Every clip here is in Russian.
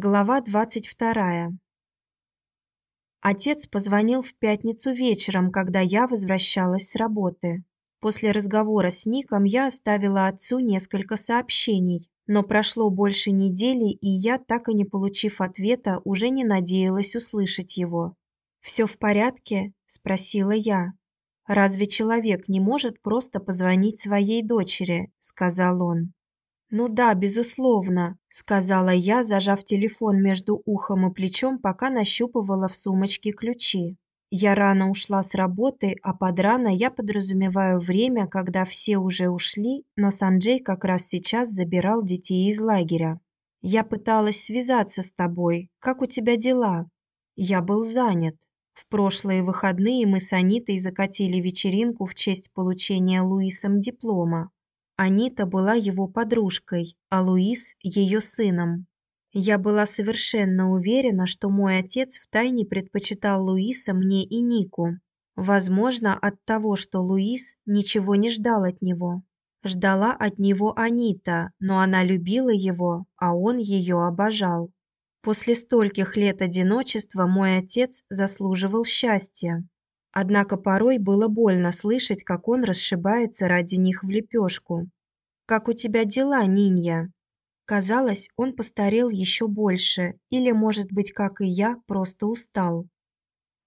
Глава 22. Отец позвонил в пятницу вечером, когда я возвращалась с работы. После разговора с Ником я оставила отцу несколько сообщений, но прошло больше недели, и я, так и не получив ответа, уже не надеялась услышать его. «Все в порядке?» – спросила я. «Разве человек не может просто позвонить своей дочери?» – сказал он. «Ну да, безусловно», – сказала я, зажав телефон между ухом и плечом, пока нащупывала в сумочке ключи. Я рано ушла с работы, а под рано я подразумеваю время, когда все уже ушли, но Санджей как раз сейчас забирал детей из лагеря. Я пыталась связаться с тобой. Как у тебя дела? Я был занят. В прошлые выходные мы с Анитой закатили вечеринку в честь получения Луисом диплома. Анита была его подружкой, а Луис ее сыном. Я была совершенно уверена, что мой отец втайне предпочитал Луиса мне и Нику. Возможно, от того, что Луис ничего не ждал от него. Ждала от него Анита, но она любила его, а он ее обожал. После стольких лет одиночества мой отец заслуживал счастья. Однако порой было больно слышать, как он расшибается ради них в лепешку. Как у тебя дела, Нинья? Казалось, он постарел еще больше, или, может быть, как и я, просто устал.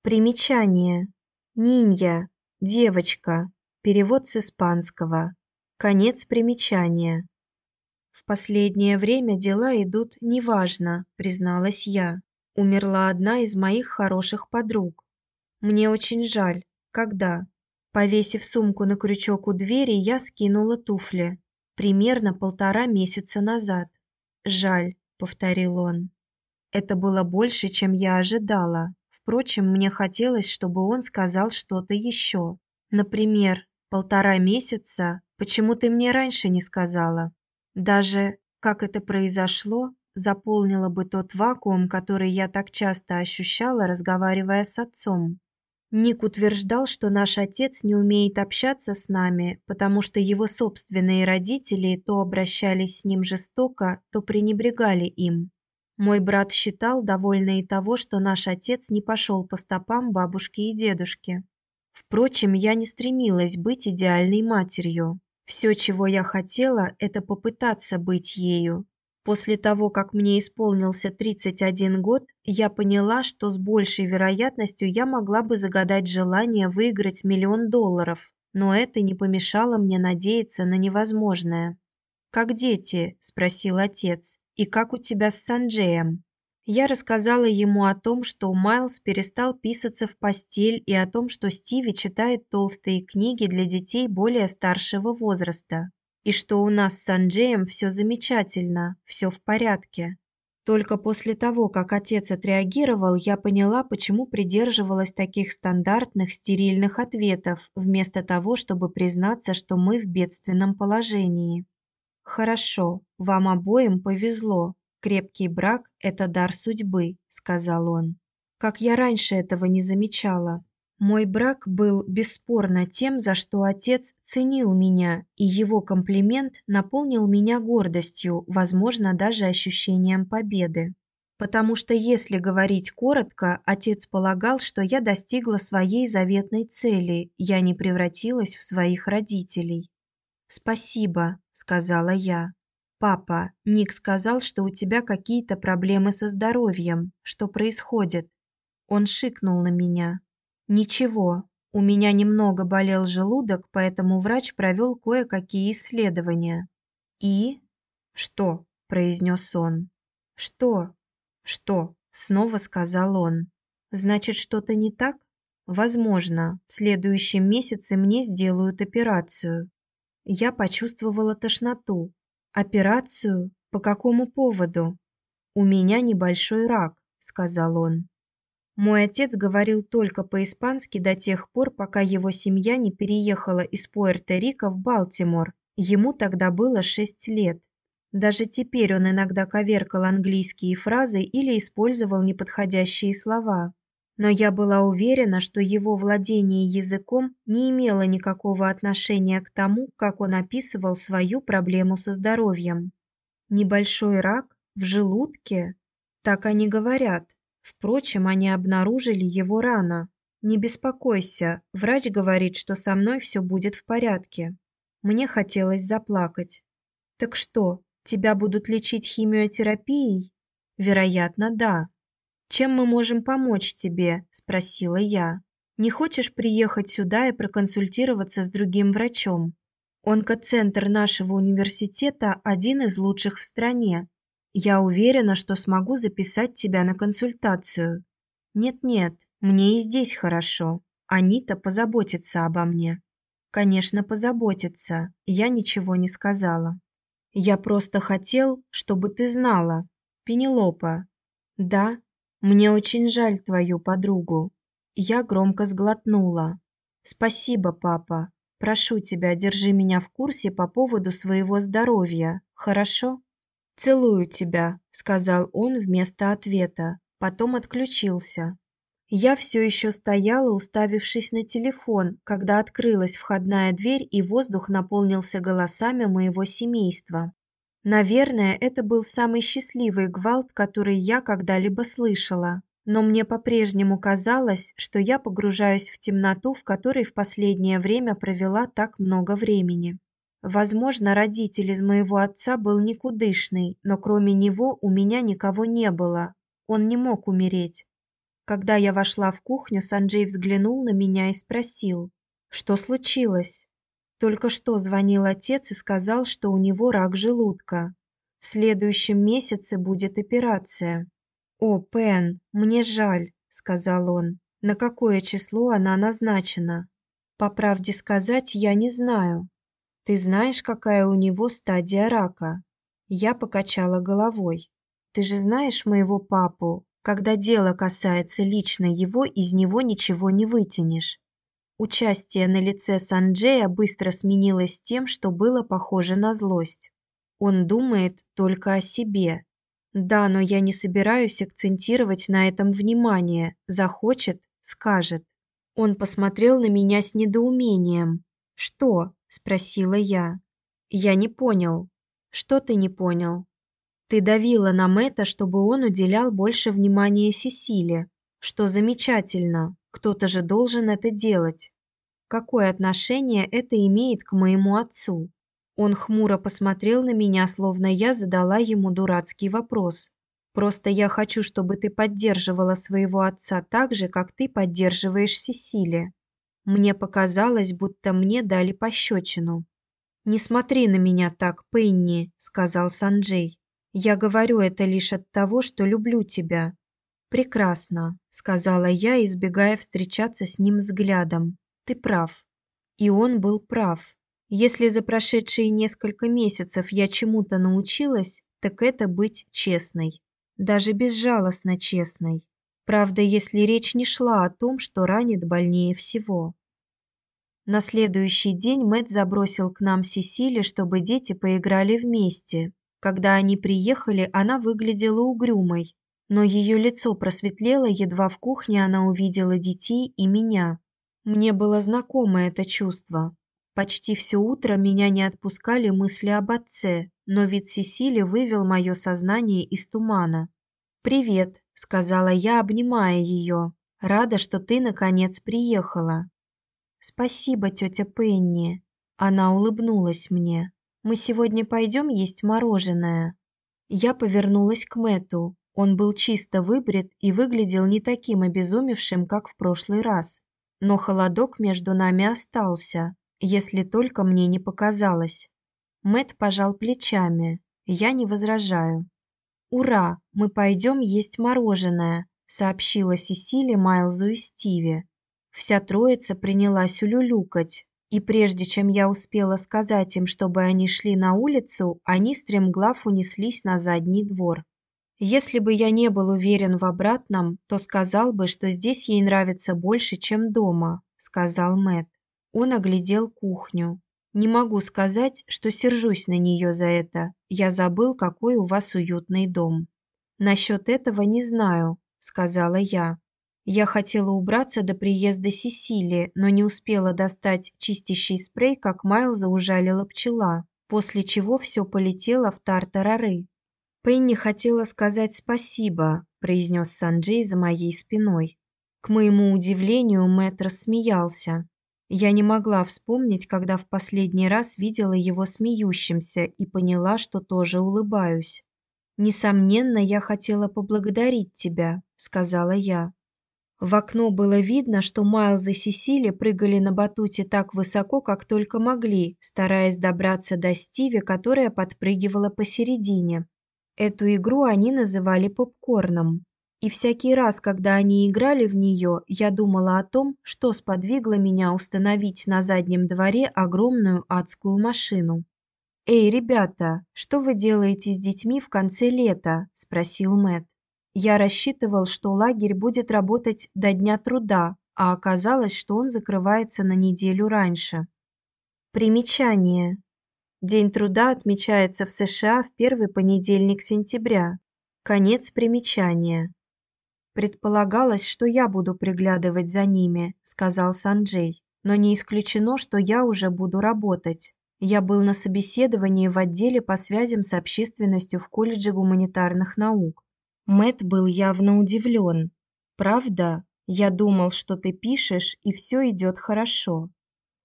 Примечание. Нинья, девочка. Перевод с испанского. Конец примечания. В последнее время дела идут неважно, призналась я. Умерла одна из моих хороших подруг. Мне очень жаль. Когда? Повесив сумку на крючок у двери, я скинула туфли. Примерно полтора месяца назад. Жаль, повторил он. Это было больше, чем я ожидала. Впрочем, мне хотелось, чтобы он сказал что-то еще. Например, полтора месяца. Почему ты мне раньше не сказала? Даже как это произошло, заполнило бы тот вакуум, который я так часто ощущала, разговаривая с отцом. Ник утверждал, что наш отец не умеет общаться с нами, потому что его собственные родители то обращались с ним жестоко, то пренебрегали им. Мой брат считал, довольно и того, что наш отец не пошел по стопам бабушки и дедушки. Впрочем, я не стремилась быть идеальной матерью. Все, чего я хотела, это попытаться быть ею, После того, как мне исполнился 31 год, я поняла, что с большей вероятностью я могла бы загадать желание выиграть миллион долларов, но это не помешало мне надеяться на невозможное. «Как дети?» – спросил отец. «И как у тебя с Санджеем?» Я рассказала ему о том, что Майлз перестал писаться в постель и о том, что Стиви читает толстые книги для детей более старшего возраста и что у нас с Анджеем все замечательно, все в порядке. Только после того, как отец отреагировал, я поняла, почему придерживалась таких стандартных стерильных ответов, вместо того, чтобы признаться, что мы в бедственном положении. Хорошо, вам обоим повезло. Крепкий брак это дар судьбы, сказал он. Как я раньше этого не замечала. Мой брак был бесспорно тем, за что отец ценил меня, и его комплимент наполнил меня гордостью, возможно, даже ощущением победы. Потому что, если говорить коротко, отец полагал, что я достигла своей заветной цели, я не превратилась в своих родителей. «Спасибо», — сказала я. «Папа, Ник сказал, что у тебя какие-то проблемы со здоровьем. Что происходит?» Он шикнул на меня. Ничего, у меня немного болел желудок, поэтому врач провел кое-какие исследования. И что? произнес он. Что? Что? снова сказал он. Значит, что-то не так? Возможно, в следующем месяце мне сделают операцию. Я почувствовала тошноту. Операцию? По какому поводу? У меня небольшой рак, сказал он. Мой отец говорил только по-испански до тех пор, пока его семья не переехала из Пуэрто-Рико в Балтимор. Ему тогда было шесть лет. Даже теперь он иногда коверкал английские фразы или использовал неподходящие слова. Но я была уверена, что его владение языком не имело никакого отношения к тому, как он описывал свою проблему со здоровьем. Небольшой рак в желудке? Так они говорят. Впрочем, они обнаружили его рано. Не беспокойся, врач говорит, что со мной все будет в порядке. Мне хотелось заплакать. Так что, тебя будут лечить химиотерапией? Вероятно, да. Чем мы можем помочь тебе? спросила я. Не хочешь приехать сюда и проконсультироваться с другим врачом? Онкоцентр нашего университета один из лучших в стране. Я уверена, что смогу записать тебя на консультацию. Нет-нет, мне и здесь хорошо. Анита позаботится обо мне. Конечно, позаботится. Я ничего не сказала. Я просто хотел, чтобы ты знала, Пенелопа. Да, мне очень жаль твою подругу. Я громко сглотнула. Спасибо, папа. Прошу тебя, держи меня в курсе по поводу своего здоровья. Хорошо? Целую тебя, сказал он вместо ответа. Потом отключился. Я все еще стояла, уставившись на телефон, когда открылась входная дверь и воздух наполнился голосами моего семейства. Наверное, это был самый счастливый гвалт, который я когда-либо слышала. Но мне по-прежнему казалось, что я погружаюсь в темноту, в которой в последнее время провела так много времени. Возможно, родитель из моего отца был никудышный, но кроме него у меня никого не было. Он не мог умереть. Когда я вошла в кухню, Санджей взглянул на меня и спросил: "Что случилось?" Только что звонил отец и сказал, что у него рак желудка. В следующем месяце будет операция. О, Пен, мне жаль, сказал он. На какое число она назначена? По правде сказать, я не знаю. Ты знаешь, какая у него стадия рака? Я покачала головой. Ты же знаешь моего папу. Когда дело касается лично его, из него ничего не вытянешь. Участие на лице Санджея быстро сменилось тем, что было похоже на злость. Он думает только о себе. Да, но я не собираюсь акцентировать на этом внимание. Захочет скажет. Он посмотрел на меня с недоумением. "Что?" Спросила я. Я не понял. Что ты не понял? Ты давила на Мэтта, чтобы он уделял больше внимания Сесиле. Что замечательно. Кто-то же должен это делать. Какое отношение это имеет к моему отцу? Он хмуро посмотрел на меня, словно я задала ему дурацкий вопрос. Просто я хочу, чтобы ты поддерживала своего отца так же, как ты поддерживаешь Сесиле. Мне показалось, будто мне дали пощечину. Не смотри на меня так, Пенни, сказал Санджей. Я говорю это лишь от того, что люблю тебя. Прекрасно, сказала я, избегая встречаться с ним взглядом. Ты прав. И он был прав. Если за прошедшие несколько месяцев я чему-то научилась, так это быть честной, даже безжалостно честной. Правда, если речь не шла о том, что ранит больнее всего. На следующий день Мэт забросил к нам Сесили, чтобы дети поиграли вместе. Когда они приехали, она выглядела угрюмой, но ее лицо просветлело, едва в кухне она увидела детей и меня. Мне было знакомо это чувство. Почти все утро меня не отпускали мысли об отце, но вид Сесили вывел мое сознание из тумана. "Привет", сказала я, обнимая ее. "Рада, что ты наконец приехала". "Спасибо, тетя Пенни". Она улыбнулась мне. "Мы сегодня пойдем есть мороженое". Я повернулась к Мэту. Он был чисто выбрит и выглядел не таким обезумевшим, как в прошлый раз. Но холодок между нами остался, если только мне не показалось. Мэт пожал плечами. Я не возражаю. Ура, мы пойдем есть мороженое, сообщила Сесили Майлзу и Стиве. Вся троица принялась улюлюкать, и прежде чем я успела сказать им, чтобы они шли на улицу, они стремглав унеслись на задний двор. Если бы я не был уверен в обратном, то сказал бы, что здесь ей нравится больше, чем дома, сказал Мэт. Он оглядел кухню. Не могу сказать, что сержусь на нее за это. Я забыл, какой у вас уютный дом. Насчет этого не знаю, сказала я. Я хотела убраться до приезда Сесили, но не успела достать чистящий спрей, как Майлза ужалила пчела, после чего все полетело в тартарары. Пенни хотела сказать спасибо, произнес Санджей за моей спиной. К моему удивлению, Мэтт рассмеялся. Я не могла вспомнить, когда в последний раз видела его смеющимся и поняла, что тоже улыбаюсь. Несомненно, я хотела поблагодарить тебя, сказала я. В окно было видно, что Майлз и Сесили прыгали на батуте так высоко, как только могли, стараясь добраться до Стиви, которая подпрыгивала посередине. Эту игру они называли попкорном. И всякий раз, когда они играли в нее, я думала о том, что сподвигло меня установить на заднем дворе огромную адскую машину. "Эй, ребята, что вы делаете с детьми в конце лета?" спросил Мэт. Я рассчитывал, что лагерь будет работать до дня труда, а оказалось, что он закрывается на неделю раньше. Примечание. День труда отмечается в США в первый понедельник сентября. Конец примечания. Предполагалось, что я буду приглядывать за ними, сказал Санджей. Но не исключено, что я уже буду работать. Я был на собеседовании в отделе по связям с общественностью в колледже гуманитарных наук. Мэт был явно удивлен. Правда? Я думал, что ты пишешь, и все идет хорошо.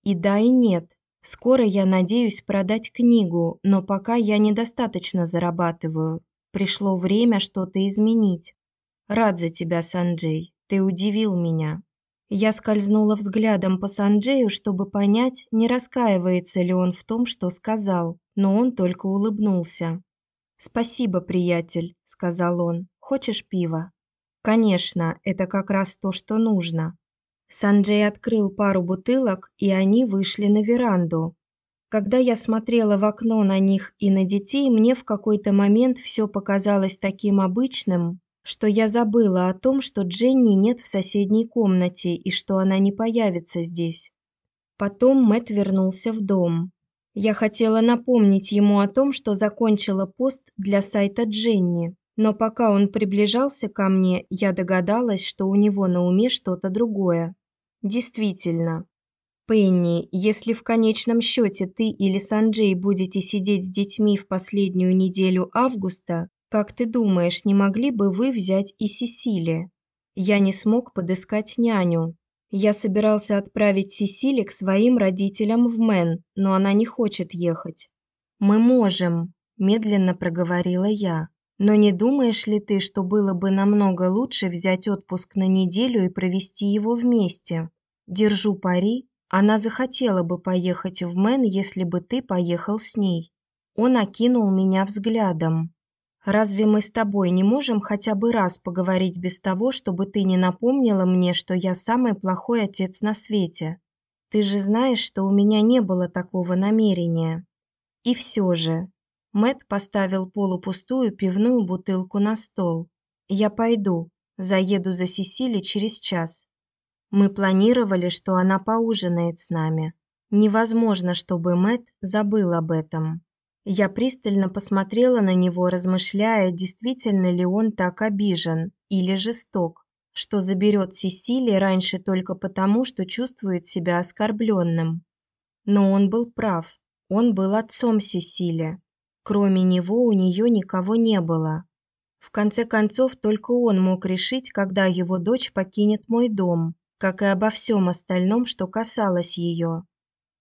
И да, и нет. Скоро я надеюсь продать книгу, но пока я недостаточно зарабатываю. Пришло время что-то изменить. Рад за тебя, Санджей. Ты удивил меня. Я скользнула взглядом по Санджею, чтобы понять, не раскаивается ли он в том, что сказал, но он только улыбнулся. Спасибо, приятель, сказал он. Хочешь пива? Конечно, это как раз то, что нужно. Санджей открыл пару бутылок, и они вышли на веранду. Когда я смотрела в окно на них и на детей, мне в какой-то момент все показалось таким обычным, что я забыла о том, что Дженни нет в соседней комнате и что она не появится здесь. Потом Мэт вернулся в дом. Я хотела напомнить ему о том, что закончила пост для сайта Дженни, но пока он приближался ко мне, я догадалась, что у него на уме что-то другое. Действительно, Пенни, если в конечном счете ты или Санджей будете сидеть с детьми в последнюю неделю августа, как ты думаешь, не могли бы вы взять и Сесили? Я не смог подыскать няню, я собирался отправить Сесили к своим родителям в Мэн, но она не хочет ехать. Мы можем, медленно проговорила я. Но не думаешь ли ты, что было бы намного лучше взять отпуск на неделю и провести его вместе? Держу пари, она захотела бы поехать в Мэн, если бы ты поехал с ней. Он окинул меня взглядом. Разве мы с тобой не можем хотя бы раз поговорить без того, чтобы ты не напомнила мне, что я самый плохой отец на свете? Ты же знаешь, что у меня не было такого намерения. И все же, Мэт поставил полупустую пивную бутылку на стол. Я пойду, заеду за Сесили через час. Мы планировали, что она поужинает с нами. Невозможно, чтобы Мэт забыл об этом. Я пристально посмотрела на него, размышляя, действительно ли он так обижен или жесток, что заберет Сесили раньше только потому, что чувствует себя оскорбленным. Но он был прав. Он был отцом Сесили. Кроме него у нее никого не было. В конце концов, только он мог решить, когда его дочь покинет мой дом, как и обо всем остальном, что касалось ее.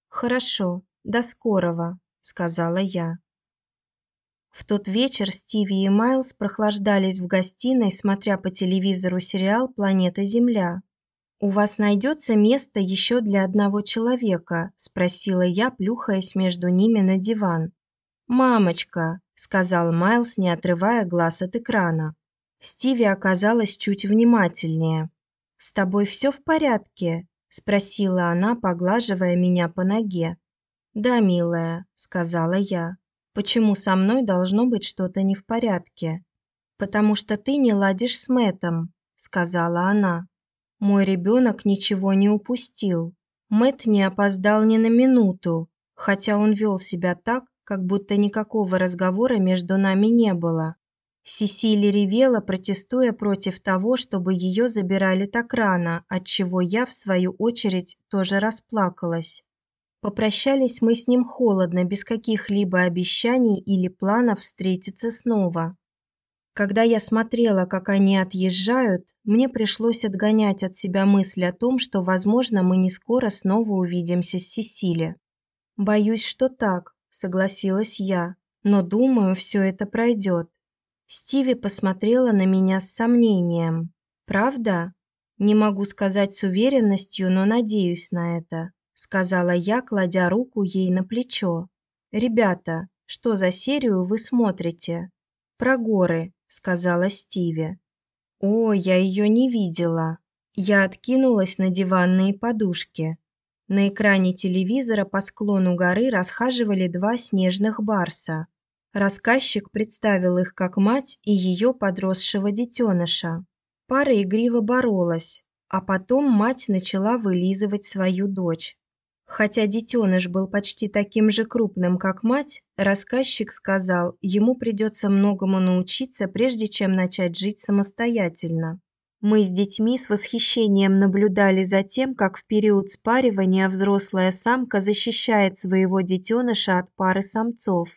Хорошо, до скорого сказала я. В тот вечер Стиви и Майлз прохлаждались в гостиной, смотря по телевизору сериал Планета Земля. У вас найдется место еще для одного человека, спросила я, плюхаясь между ними на диван. Мамочка, сказал Майлз, не отрывая глаз от экрана. Стиви оказалась чуть внимательнее. С тобой все в порядке? спросила она, поглаживая меня по ноге. "Да, милая", сказала я. "Почему со мной должно быть что-то не в порядке?" "Потому что ты не ладишь с Мэтом", сказала она. Мой ребенок ничего не упустил. Мэт не опоздал ни на минуту, хотя он вел себя так, как будто никакого разговора между нами не было. Сесили ревела, протестуя против того, чтобы ее забирали так рано, от чего я в свою очередь тоже расплакалась. Попрощались мы с ним холодно, без каких-либо обещаний или планов встретиться снова. Когда я смотрела, как они отъезжают, мне пришлось отгонять от себя мысль о том, что, возможно, мы не скоро снова увидимся с Сесили. Боюсь, что так, согласилась я, но думаю, все это пройдет. Стиви посмотрела на меня с сомнением. Правда? Не могу сказать с уверенностью, но надеюсь на это, сказала я, кладя руку ей на плечо. Ребята, что за серию вы смотрите? Про горы, сказала Стиви. О, я ее не видела. Я откинулась на диванные подушки. На экране телевизора по склону горы расхаживали два снежных барса. Рассказчик представил их как мать и ее подросшего детеныша. Пара игриво боролась, а потом мать начала вылизывать свою дочь. Хотя детеныш был почти таким же крупным, как мать, рассказчик сказал, ему придется многому научиться, прежде чем начать жить самостоятельно. Мы с детьми с восхищением наблюдали за тем, как в период спаривания взрослая самка защищает своего детеныша от пары самцов.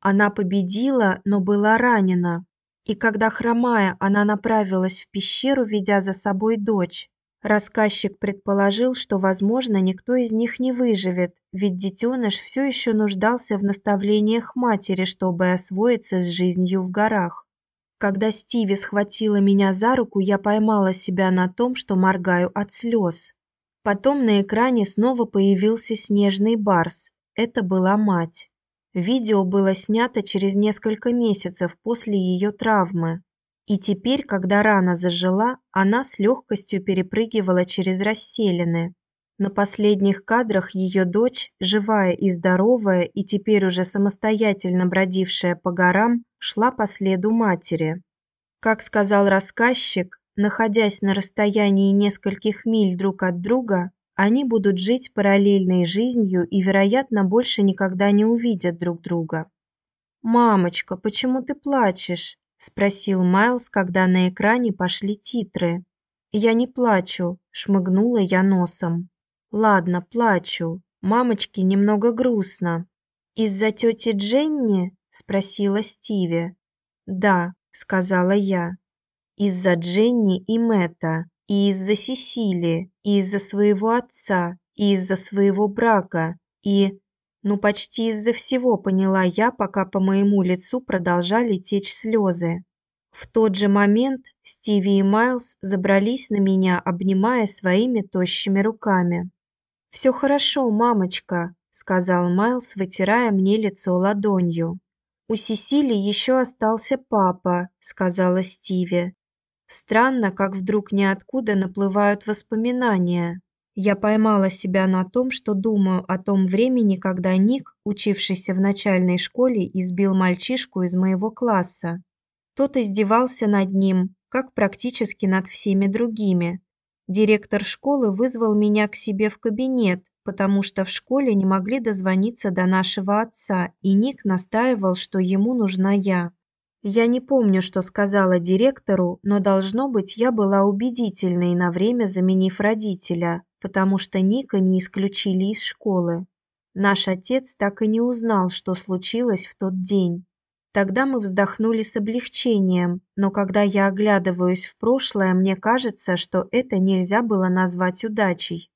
Она победила, но была ранена. И когда хромая, она направилась в пещеру, ведя за собой дочь, Рассказчик предположил, что, возможно, никто из них не выживет, ведь детеныш все еще нуждался в наставлениях матери, чтобы освоиться с жизнью в горах. Когда Стиви схватила меня за руку, я поймала себя на том, что моргаю от слез. Потом на экране снова появился снежный барс. Это была мать. Видео было снято через несколько месяцев после ее травмы. И теперь, когда рана зажила, она с легкостью перепрыгивала через расселины. На последних кадрах ее дочь, живая и здоровая и теперь уже самостоятельно бродившая по горам, шла по следу матери. Как сказал рассказчик, находясь на расстоянии нескольких миль друг от друга, они будут жить параллельной жизнью и, вероятно, больше никогда не увидят друг друга. Мамочка, почему ты плачешь? Спросил Майлз, когда на экране пошли титры. Я не плачу, шмыгнула я носом. Ладно, плачу. Мамочке немного грустно. Из-за тети Дженни? спросила Стиви. Да, сказала я. Из-за Дженни и Мэтта, и из-за Сесили, и из-за своего отца, и из-за своего брака, и ну, почти из-за всего поняла я, пока по моему лицу продолжали течь слезы. В тот же момент Стиви и Майлз забрались на меня, обнимая своими тощими руками. «Все хорошо, мамочка», — сказал Майлз, вытирая мне лицо ладонью. «У Сесили еще остался папа», — сказала Стиви. Странно, как вдруг ниоткуда наплывают воспоминания. Я поймала себя на том, что думаю о том времени, когда Ник, учившийся в начальной школе, избил мальчишку из моего класса. Тот издевался над ним, как практически над всеми другими. Директор школы вызвал меня к себе в кабинет, потому что в школе не могли дозвониться до нашего отца, и Ник настаивал, что ему нужна я. Я не помню, что сказала директору, но должно быть, я была убедительной на время заменив родителя, потому что Ника не исключили из школы. Наш отец так и не узнал, что случилось в тот день. Тогда мы вздохнули с облегчением, но когда я оглядываюсь в прошлое, мне кажется, что это нельзя было назвать удачей.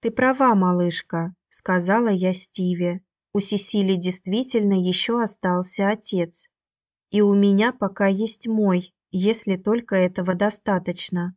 Ты права, малышка, сказала я Стиве. У Сесили действительно еще остался отец. И у меня пока есть мой, если только этого достаточно.